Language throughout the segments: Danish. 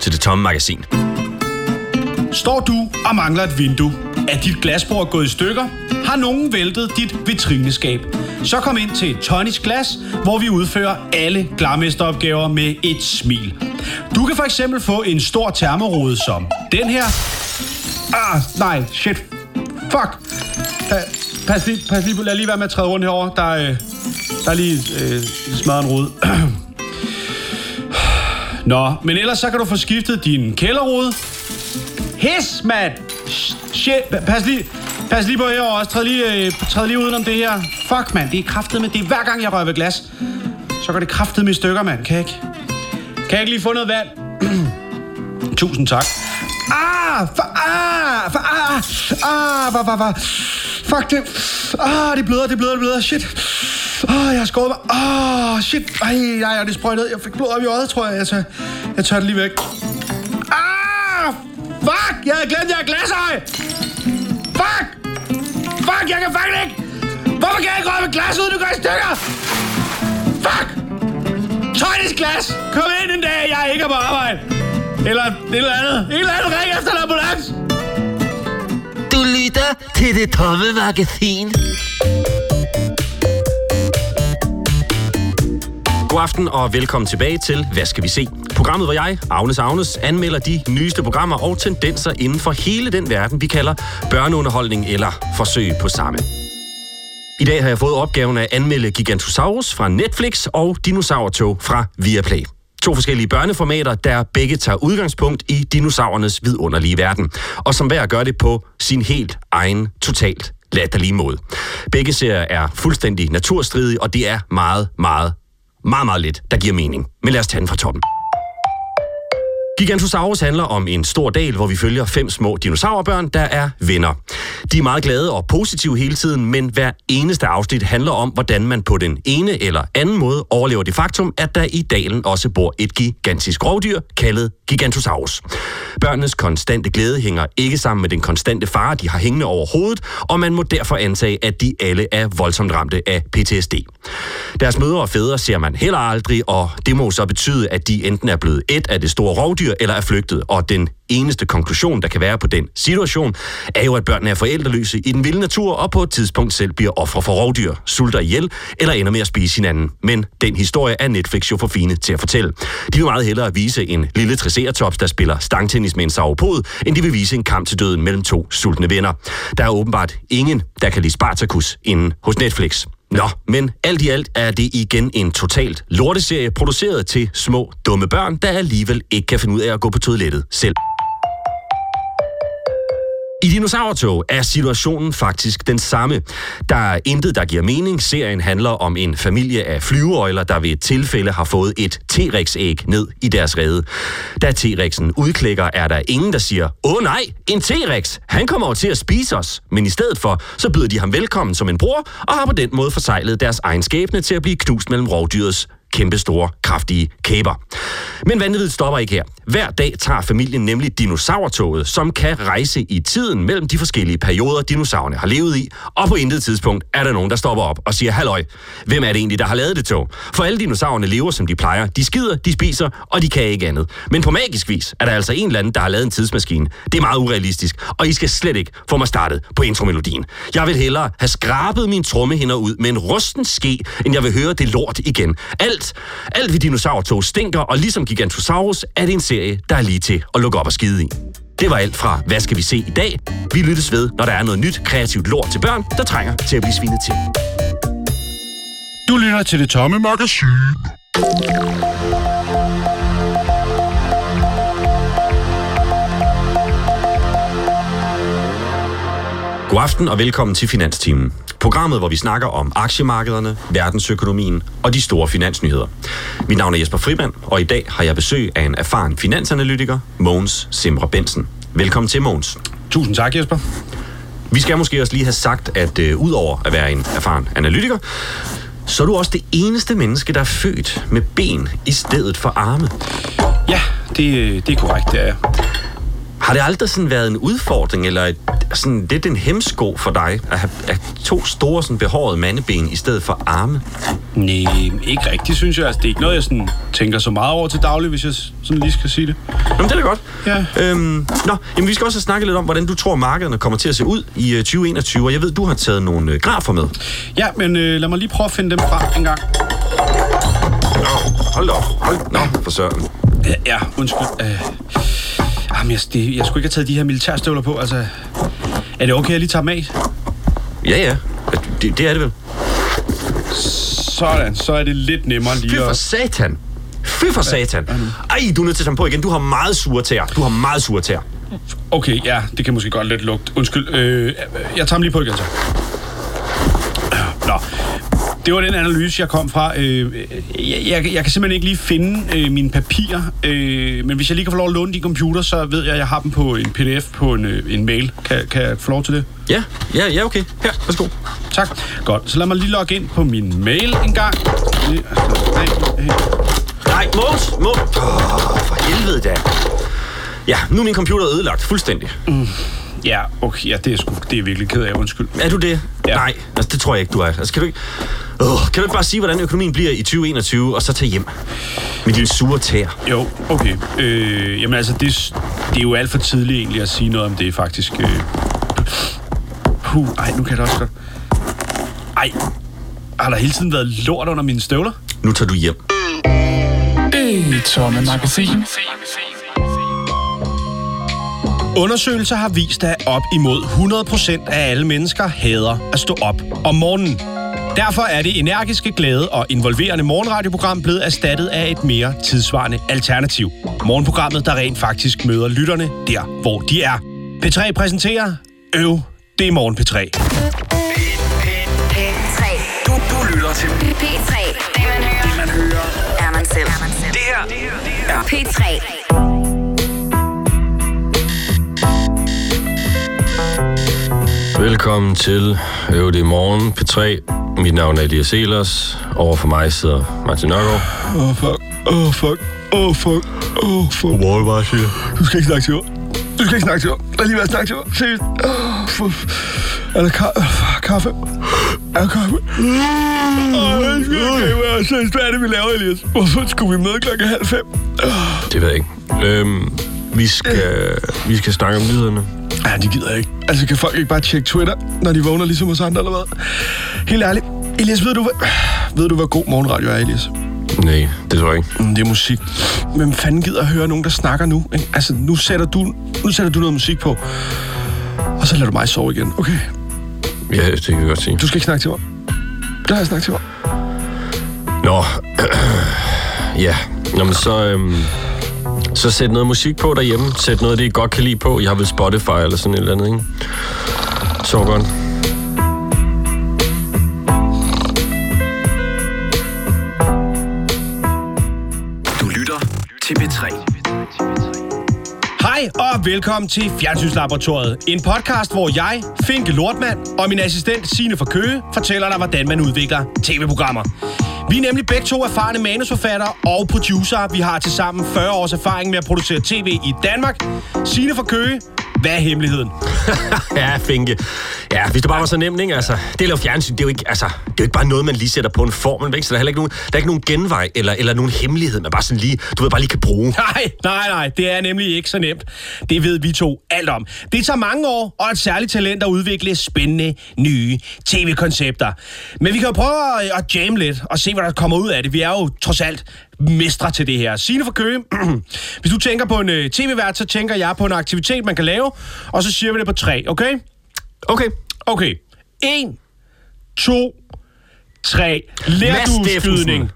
til Det Tomme Magasin. Står du og mangler et vindue? Er dit glasbord gået i stykker? Har nogen væltet dit vitrineskab? Så kom ind til Tonys Glas, hvor vi udfører alle glarmesteropgaver med et smil. Du kan for eksempel få en stor termorude som den her. Ah, nej, shit. Fuck. Pa- pas lige, pas lige, lad lige være med at træde rundt herover. Der, øh, der er lige øh, smadret en rude. Nå, men ellers så kan du få skiftet din kælderrude. His, mand! Shit, pas lige, pas lige på her også. Træd lige, øh, træd lige udenom det her. Fuck, mand, det er kraftet med det er hver gang, jeg rører ved glas. Så går det kraftet med i stykker, mand. Kan jeg ikke? Kan jeg ikke lige få noget vand? Tusind tak. Ah! For, ah! For, ah! Ah! For, for, for. Fuck det. Ah, det bløder, det bløder, det bløder. Shit. Ah, jeg har skåret mig. Ah, shit. Ej, nej, og det sprøjtede. Jeg fik blod op i øjet, tror jeg. Jeg tør, jeg tør det lige væk. Ah! Fuck! Jeg havde glemt, jeg har glasøje! Fuck! Fuck, jeg kan fucking ikke! Hvorfor kan jeg ikke røre med glas ud, du går i stykker? Fuck! Tøjnis glas! Kom ind en dag, jeg ikke er på arbejde. Eller et eller andet. Et eller andet ring efter en ambulance. Du lytter til det tomme magasin. God aften og velkommen tilbage til Hvad skal vi se? Programmet, hvor jeg, Agnes Agnes, anmelder de nyeste programmer og tendenser inden for hele den verden, vi kalder børneunderholdning eller forsøg på samme. I dag har jeg fået opgaven at anmelde Gigantosaurus fra Netflix og Dinosaurtog fra Viaplay. To forskellige børneformater, der begge tager udgangspunkt i dinosaurernes vidunderlige verden, og som hver gør det på sin helt egen, totalt latterlige måde. Begge serier er fuldstændig naturstridige, og det er meget, meget, meget, meget lidt, der giver mening. Men lad os tage den fra toppen. Gigantosaurus handler om en stor dal, hvor vi følger fem små dinosaurbørn, der er venner. De er meget glade og positive hele tiden, men hver eneste afsnit handler om, hvordan man på den ene eller anden måde overlever det faktum, at der i dalen også bor et gigantisk rovdyr, kaldet Gigantosaurus. Børnenes konstante glæde hænger ikke sammen med den konstante fare, de har hængende over hovedet, og man må derfor antage, at de alle er voldsomt ramte af PTSD. Deres mødre og fædre ser man heller aldrig, og det må så betyde, at de enten er blevet et af det store rovdyr, eller er flygtet, og den eneste konklusion, der kan være på den situation, er jo, at børnene er forældreløse i den vilde natur, og på et tidspunkt selv bliver ofre for rovdyr, sulter ihjel, eller ender med at spise hinanden. Men den historie er Netflix jo for fine til at fortælle. De vil meget hellere vise en lille triceratops, der spiller stangtennis med en sauropod, end de vil vise en kamp til døden mellem to sultne venner. Der er åbenbart ingen, der kan lide Spartacus inden hos Netflix. Nå, men alt i alt er det igen en totalt lorteserie, produceret til små, dumme børn, der alligevel ikke kan finde ud af at gå på toilettet selv. I Dinosaurtog er situationen faktisk den samme. Der er intet, der giver mening. Serien handler om en familie af flyveøjler, der ved et tilfælde har fået et T-Rex-æg ned i deres rede. Da T-Rexen udklækker, er der ingen, der siger, åh nej, en T-Rex, han kommer over til at spise os. Men i stedet for, så byder de ham velkommen som en bror, og har på den måde forsejlet deres egen skæbne til at blive knust mellem rovdyrets kæmpe store, kraftige kæber. Men vanvittigt stopper ikke her. Hver dag tager familien nemlig dinosaurtoget, som kan rejse i tiden mellem de forskellige perioder, dinosaurerne har levet i, og på intet tidspunkt er der nogen, der stopper op og siger, halløj, hvem er det egentlig, der har lavet det tog? For alle dinosaurerne lever, som de plejer. De skider, de spiser, og de kan ikke andet. Men på magisk vis er der altså en eller anden, der har lavet en tidsmaskine. Det er meget urealistisk, og I skal slet ikke få mig startet på intromelodien. Jeg vil hellere have skrabet min trommehinder ud med en rusten ske, end jeg vil høre det lort igen. Alt alt. Alt ved dinosaurtog stinker, og ligesom Gigantosaurus er det en serie, der er lige til at lukke op og skide i. Det var alt fra Hvad skal vi se i dag? Vi lyttes ved, når der er noget nyt kreativt lort til børn, der trænger til at blive svinet til. Du lytter til det tomme magasin. God aften og velkommen til Finanstimen. Programmet, hvor vi snakker om aktiemarkederne, verdensøkonomien og de store finansnyheder. Mit navn er Jesper Frimand, og i dag har jeg besøg af en erfaren finansanalytiker, Mogens Simre Bensen. Velkommen til, Mogens. Tusind tak, Jesper. Vi skal måske også lige have sagt, at uh, udover at være en erfaren analytiker, så er du også det eneste menneske, der er født med ben i stedet for arme. Ja, det, det er korrekt, det er jeg. Har det aldrig sådan været en udfordring eller et sådan lidt en hemsko for dig at have, at to store sådan behårede mandeben i stedet for arme? Nej, ikke rigtigt, synes jeg. Altså, det er ikke noget, jeg sådan, tænker så meget over til daglig, hvis jeg sådan lige skal sige det. Jamen, det er da godt. Ja. Øhm, nå, jamen, vi skal også have snakket lidt om, hvordan du tror, markederne kommer til at se ud i øh, 2021. Og jeg ved, du har taget nogle øh, grafer med. Ja, men øh, lad mig lige prøve at finde dem frem en gang. Nå, hold op. Hold, nå, for søren. Ja, ja undskyld. Øh, jamen, jeg, det, jeg skulle ikke have taget de her militærstøvler på. Altså, er det okay, at jeg lige tager dem af? Ja, ja. Det, det er det vel. Sådan, så er det lidt nemmere Fy lige for at... satan. Fy for satan. Ej, du er nødt til at tage dem på igen. Du har meget sure tæer. Du har meget sure tæer. Okay, ja, det kan måske godt lidt lugte. Undskyld, øh, jeg tager dem lige på igen så. Nå, det var den analyse, jeg kom fra. Øh, jeg, jeg, jeg kan simpelthen ikke lige finde øh, mine papirer, øh, men hvis jeg lige kan få lov at låne din computer, så ved jeg, at jeg har dem på en pdf på en, øh, en mail. Kan, kan jeg få lov til det? Ja, ja, ja, okay. Her, værsgo. Tak. Godt, så lad mig lige logge ind på min mail en gang. Nej, Mås, Mås. Åh, for helvede da. Ja, nu er min computer ødelagt fuldstændig. Ja, okay, ja, det er, sgu, det er virkelig ked af, undskyld. Er du det? Ja. Nej, altså, det tror jeg ikke, du er. Altså, kan du ikke... Øh, kan du ikke bare sige, hvordan økonomien bliver i 2021, og så tage hjem med dine sure tæer? Jo, okay. Øh, jamen altså, det, det er jo alt for tidligt egentlig at sige noget om det, faktisk. Øh. Puh, ej, nu kan jeg da også godt... Ej, har der hele tiden været lort under mine støvler? Nu tager du hjem. Det tomme magasin. Undersøgelser har vist, at op imod 100% af alle mennesker hader at stå op om morgenen. Derfor er det energiske, glade og involverende morgenradioprogram blevet erstattet af et mere tidsvarende alternativ. Morgenprogrammet, der rent faktisk møder lytterne der, hvor de er. P3 præsenterer Øv, det er Morgen P3. P3. Du, du lytter til P3. Det man hører, det, man hører. er man selv. Det her, det her, det her. P3. Velkommen til Øv det i morgen P3. Mit navn er Elias Elers. Over for mig sidder Martin Nørgaard. Åh, oh, fuck. Åh, oh, fuck. Åh, oh, fuck. Åh, oh, fuck. Godmorgen, bare siger. Du skal ikke snakke til mig. Du skal ikke snakke til mig. Lad lige være at snakke til mig. Seriøst. Oh, fuck. Er der ka- øh, kaffe? Er der kaffe? Åh, jeg skal ikke være seriøst. Hvad er det, vi laver, Elias? Hvorfor skulle vi møde klokken halv fem? Det ved jeg ikke. Øhm, vi skal, vi skal snakke om nyhederne. Ja, de gider ikke. Altså, kan folk ikke bare tjekke Twitter, når de vågner ligesom os andre, eller hvad? Helt ærligt. Elias, ved du, hvad, ved du, hvad god morgenradio er, Elias? Nej, det tror jeg ikke. Mm, det er musik. Hvem fanden gider at høre nogen, der snakker nu? Ikke? Altså, nu sætter, du, nu sætter du noget musik på. Og så lader du mig sove igen, okay? Ja, det kan jeg godt sige. Du skal ikke snakke til mig. Det har jeg snakket til mig. Nå, ja. Nå, men så, øhm, så sæt noget musik på derhjemme. Sæt noget, det I godt kan lide på. Jeg har vel Spotify eller sådan et eller andet, ikke? Så godt. Du lytter til P3. Hej og velkommen til Fjernsynslaboratoriet. En podcast, hvor jeg, Finke Lortmand og min assistent Signe fra Køge fortæller dig, hvordan man udvikler tv-programmer. Vi er nemlig begge to erfarne manusforfattere og producer. Vi har til sammen 40 års erfaring med at producere tv i Danmark. Signe fra Køge, hvad er hemmeligheden? Ja, Finke. Ja, hvis det bare var så nemt, ikke? Altså, det lave fjernsyn, det er jo ikke, altså, det er jo ikke bare noget, man lige sætter på en formel, ikke? Så der er heller ikke nogen, der er ikke nogen genvej eller, eller nogen hemmelighed, man bare sådan lige, du ved, bare lige kan bruge. Nej, nej, nej, det er nemlig ikke så nemt. Det ved vi to alt om. Det tager mange år og et særligt talent at udvikle spændende, nye tv-koncepter. Men vi kan jo prøve at, at jamme lidt og se, hvad der kommer ud af det. Vi er jo trods alt mestre til det her. Signe for Køge, hvis du tænker på en øh, tv-vært, så tænker jeg på en aktivitet, man kan lave, og så siger vi det på tre, okay? Okay. Okay. En, to, tre. Lærdueskydning.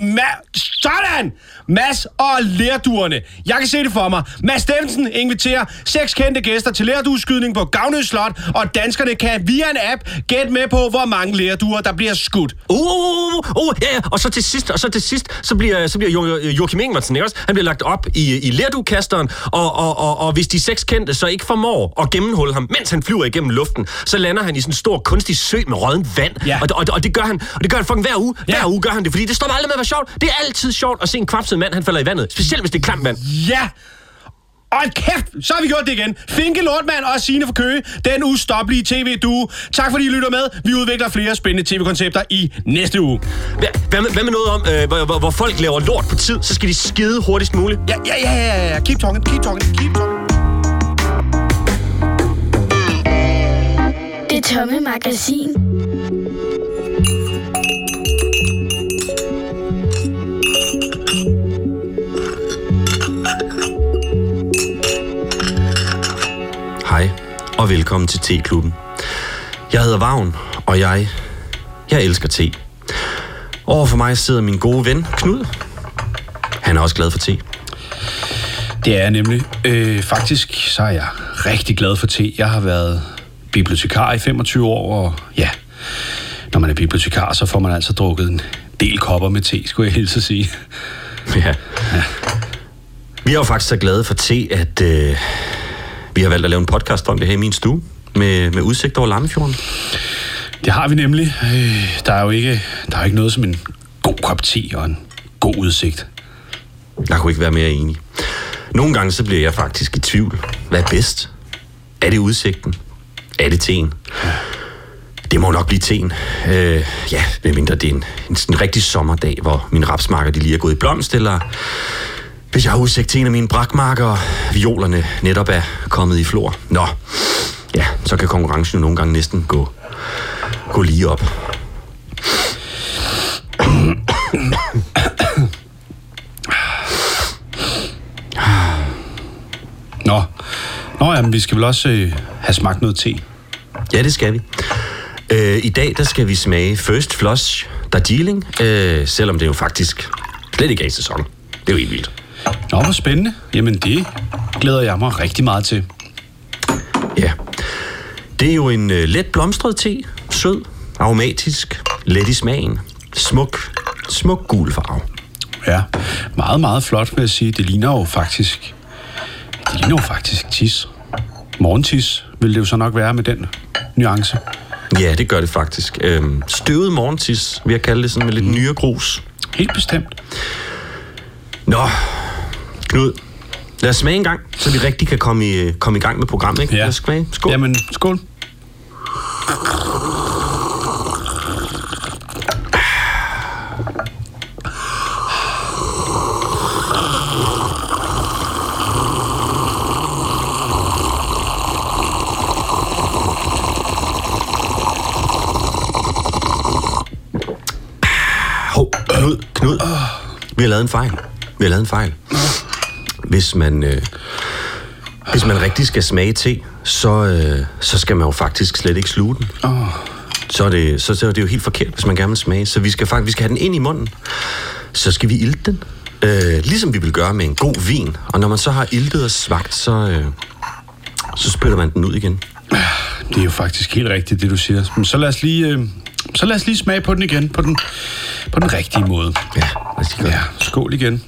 Ma- Sådan! Mads og lærduerne. Jeg kan se det for mig. Mads Steffensen inviterer seks kendte gæster til lærdueskydning på Gavnø Slot, og danskerne kan via en app gætte med på, hvor mange lærduer, der bliver skudt. Uh, uh, uh, uh, ja, ja, og så til sidst, og så til sidst, så bliver, så bliver jo, Joachim Ingemansen, ikke også? Han bliver lagt op i, i lerdukasteren, og, og, og, og hvis de seks kendte så ikke formår at gennemhulle ham, mens han flyver igennem luften, så lander han i sådan en stor kunstig sø med rådden vand. Ja. Og, og, og, det gør han, og det gør han fucking hver uge. Ja. Hver uge gør han det, fordi det står aldrig med at være sjovt. Det er altid sjovt at se en kvapset mand, han falder i vandet. Specielt hvis det er klamt vand. Ja! Og kæft, så har vi gjort det igen. Finke Lortmand og Signe for Køge, den ustoppelige tv-duo. Tak fordi I lytter med. Vi udvikler flere spændende tv-koncepter i næste uge. Hvad, hvad, med, hvad med noget om, øh, hvor, hvor, hvor folk laver lort på tid, så skal de skide hurtigst muligt? Ja, ja, ja, ja, ja. Keep talking, keep talking, keep talking. Det tomme magasin. Og velkommen til Te-klubben. Jeg hedder Vagn, og jeg, jeg elsker te. Over for mig sidder min gode ven, Knud. Han er også glad for te. Det er jeg nemlig. Øh, faktisk så er jeg rigtig glad for te. Jeg har været bibliotekar i 25 år, og ja, når man er bibliotekar, så får man altså drukket en del kopper med te, skulle jeg hilse at sige. Ja. Vi er jo faktisk så glade for te, at øh, vi har valgt at lave en podcast om det her i min stue, med, med udsigt over Lammefjorden. Det har vi nemlig. Øh, der er jo ikke, der er ikke noget som en god kop te og en god udsigt. Jeg kunne ikke være mere enig. Nogle gange så bliver jeg faktisk i tvivl. Hvad er bedst? Er det udsigten? Er det teen? Det må nok blive teen. Øh, ja, medmindre det er en, en sådan rigtig sommerdag, hvor mine rapsmarker de lige er gået i blomst, eller hvis jeg har udsigt til en af mine brakmarker, og violerne netop er kommet i flor. Nå, ja, så kan konkurrencen jo nogle gange næsten gå, gå lige op. Nå, Nå jamen, vi skal vel også øh, have smagt noget te. Ja, det skal vi. Øh, I dag der skal vi smage First Flush Darjeeling, øh, selvom det jo faktisk slet ikke er i sæson. Det er jo helt vildt. Nå, hvor spændende. Jamen, det glæder jeg mig rigtig meget til. Ja. Det er jo en øh, let blomstret te. Sød, aromatisk, let i smagen. Smuk, smuk gul farve. Ja, meget, meget flot, vil jeg sige. Det ligner jo faktisk... Det ligner jo faktisk tis. Morgentis vil det jo så nok være med den nuance. Ja, det gør det faktisk. Øhm, støvet morgentis, vil jeg kalde det sådan med lidt mm. nyere grus. Helt bestemt. Nå, Knud, lad os smage en gang, så vi rigtig kan komme i, komme i gang med programmet. Ikke? Ja. Lad os smage. Skål. Jamen, skål. Knud, Knud. Vi har lavet en fejl. Vi har lavet en fejl. Hvis man, øh, hvis man rigtig skal smage te, så, øh, så skal man jo faktisk slet ikke sluge den. Så er, det, så, så er det jo helt forkert, hvis man gerne vil smage. Så vi skal faktisk vi skal have den ind i munden. Så skal vi ilte den. Øh, ligesom vi vil gøre med en god vin. Og når man så har iltet og svagt, så, øh, så spytter man den ud igen. Det er jo faktisk helt rigtigt, det du siger. Men så lad os lige, øh, så lad os lige smage på den igen, på den, på den rigtige måde. Ja, lige gøre Ja, skål igen.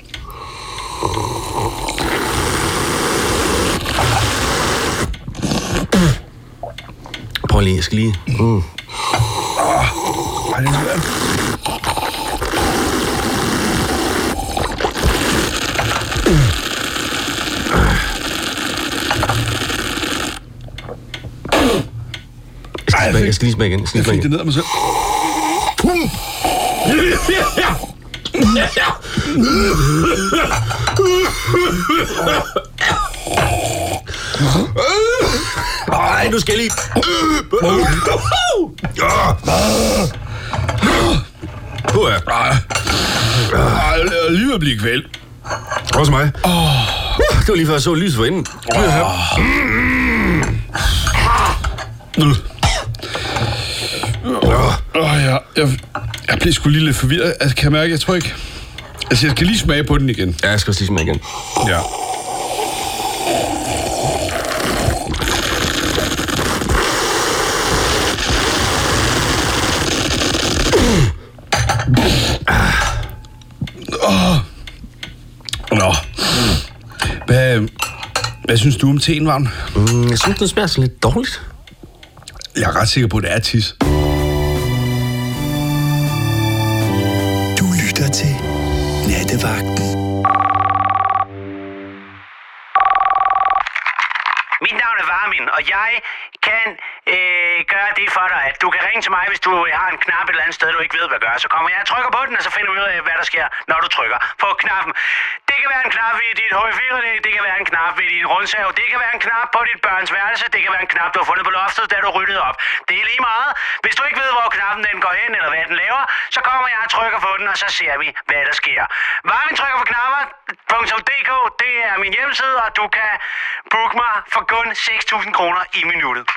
Prøv lige, jeg skal lige... Mm. Ej, det er svært. Jeg skal, lige smage, jeg skal lige smage igen. Jeg skal Jeg lige smage fik det ned af mig selv. Ej, nu skal lige... Ja. Ej, jeg er lige ved at blive kvæl. Også mig. Oh. Det var lige før, jeg så lyset for inden. Åh, ja, jeg, jeg bliver sgu lige lidt forvirret. Altså, kan jeg mærke, jeg tror ikke... Altså, jeg skal lige smage på den igen. Ja, jeg skal også lige smage igen. Ja. Åh. Nå. Hvad, hvad synes du om teen, Vagn? Mm, jeg synes, den smager sådan lidt dårligt. Jeg er ret sikker på, at det er tis. For dig, at du kan ringe til mig, hvis du har en knap et eller andet sted, du ikke ved, hvad gør. Så kommer jeg og trykker på den, og så finder vi ud af, hvad der sker, når du trykker på knappen. Det kan være en knap ved dit HF4, det kan være en knap ved din rundsav, det kan være en knap på dit børns værelse, det kan være en knap, du har fundet på loftet, da du ryddet op. Det er lige meget. Hvis du ikke ved, hvor knappen den går hen, eller hvad den laver, så kommer jeg og trykker på den, og så ser vi, hvad der sker. Varmin trykker på knapper.dk, det er min hjemmeside, og du kan booke mig for kun 6.000 kroner i minuttet.